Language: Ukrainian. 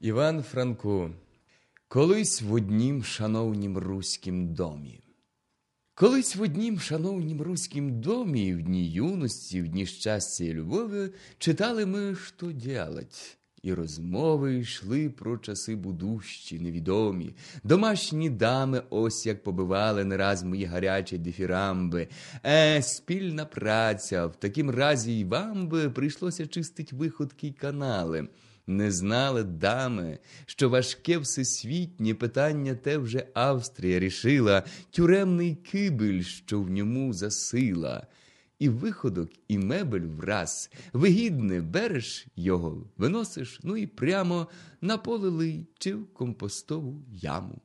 Іван Франко, колись в однім шановнім руськім домі. Колись в однім шановнім руськім домі, в дні юності, в дні щастя і любові, читали ми, що ділать. І розмови йшли про часи будущі, невідомі. Домашні дами ось як побивали не раз мої гарячі дифірамби. Е, спільна праця, в такім разі й вам би прийшлося чистить виходки й канали. Не знали дами, що важке всесвітнє питання те вже Австрія рішила, тюремний кибель, що в ньому засила. І виходок, і мебель враз, вигідне береш його, виносиш, ну і прямо на поле лий чи в компостову яму.